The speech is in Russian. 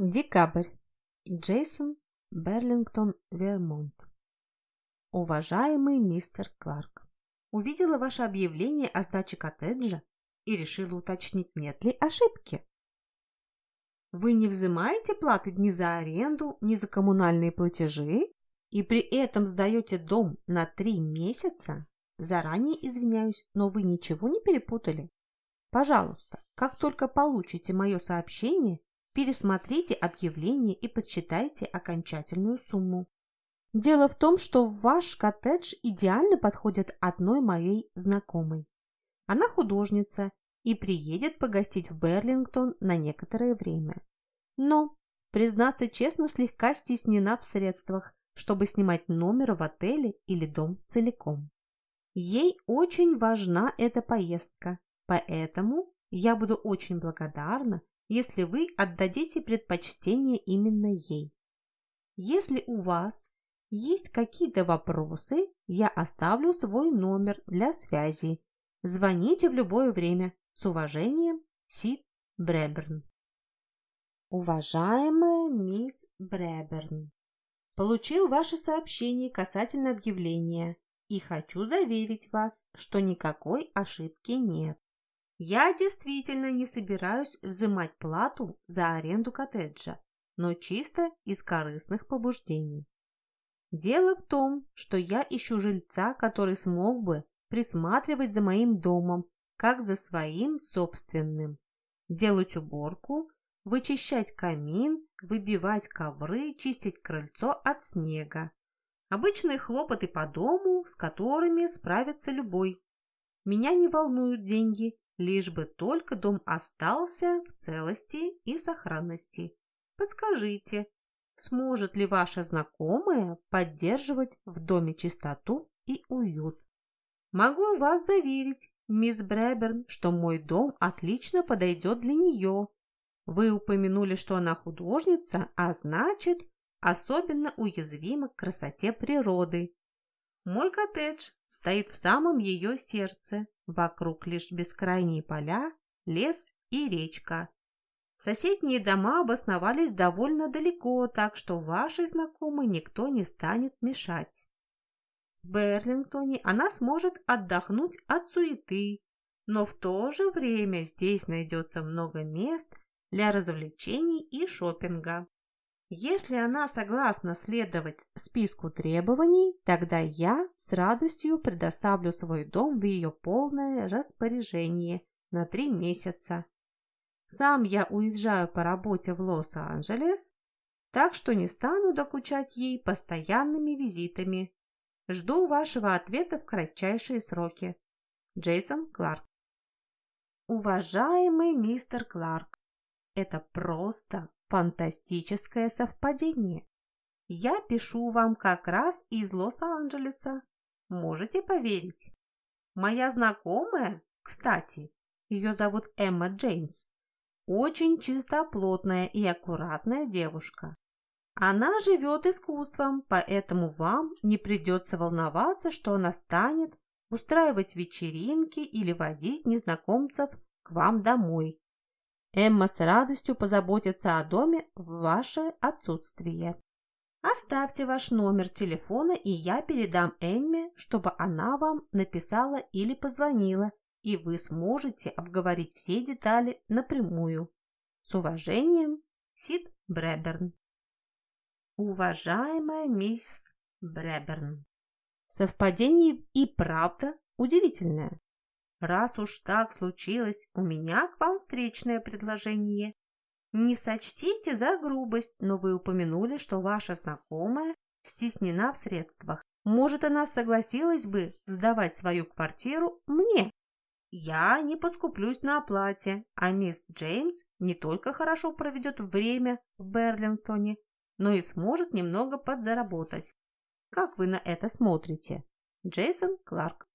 Декабрь. Джейсон, Берлингтон, Вермонт. Уважаемый мистер Кларк, увидела ваше объявление о сдаче коттеджа и решила уточнить, нет ли ошибки. Вы не взимаете платы ни за аренду, ни за коммунальные платежи и при этом сдаете дом на три месяца? Заранее извиняюсь, но вы ничего не перепутали? Пожалуйста, как только получите мое сообщение, пересмотрите объявление и подсчитайте окончательную сумму. Дело в том, что ваш коттедж идеально подходит одной моей знакомой. Она художница и приедет погостить в Берлингтон на некоторое время. Но, признаться честно, слегка стеснена в средствах, чтобы снимать номер в отеле или дом целиком. Ей очень важна эта поездка, поэтому я буду очень благодарна, если вы отдадите предпочтение именно ей. Если у вас есть какие-то вопросы, я оставлю свой номер для связи. Звоните в любое время. С уважением, Сид Бреберн. Уважаемая мисс Бреберн, получил ваше сообщение касательно объявления и хочу заверить вас, что никакой ошибки нет. Я действительно не собираюсь взимать плату за аренду коттеджа, но чисто из корыстных побуждений. Дело в том, что я ищу жильца, который смог бы присматривать за моим домом, как за своим собственным, делать уборку, вычищать камин, выбивать ковры, чистить крыльцо от снега. Обычные хлопоты по дому, с которыми справится любой. Меня не волнуют деньги, лишь бы только дом остался в целости и сохранности. Подскажите, сможет ли ваша знакомая поддерживать в доме чистоту и уют? Могу вас заверить, мисс Бреберн, что мой дом отлично подойдет для нее. Вы упомянули, что она художница, а значит, особенно уязвима к красоте природы. Мой коттедж стоит в самом ее сердце. Вокруг лишь бескрайние поля, лес и речка. Соседние дома обосновались довольно далеко, так что вашей знакомой никто не станет мешать. В Берлингтоне она сможет отдохнуть от суеты, но в то же время здесь найдется много мест для развлечений и шопинга. Если она согласна следовать списку требований, тогда я с радостью предоставлю свой дом в ее полное распоряжение на три месяца. Сам я уезжаю по работе в Лос-Анджелес, так что не стану докучать ей постоянными визитами. Жду вашего ответа в кратчайшие сроки. Джейсон Кларк Уважаемый мистер Кларк, это просто Фантастическое совпадение. Я пишу вам как раз из Лос-Анджелеса. Можете поверить? Моя знакомая, кстати, ее зовут Эмма Джеймс, очень чистоплотная и аккуратная девушка. Она живет искусством, поэтому вам не придется волноваться, что она станет устраивать вечеринки или водить незнакомцев к вам домой. Эмма с радостью позаботится о доме в ваше отсутствие. Оставьте ваш номер телефона, и я передам Эмме, чтобы она вам написала или позвонила, и вы сможете обговорить все детали напрямую. С уважением, Сид Бреберн. Уважаемая мисс Бреберн, совпадение и правда удивительное. Раз уж так случилось, у меня к вам встречное предложение. Не сочтите за грубость, но вы упомянули, что ваша знакомая стеснена в средствах. Может, она согласилась бы сдавать свою квартиру мне? Я не поскуплюсь на оплате, а мисс Джеймс не только хорошо проведет время в Берлингтоне, но и сможет немного подзаработать. Как вы на это смотрите? Джейсон Кларк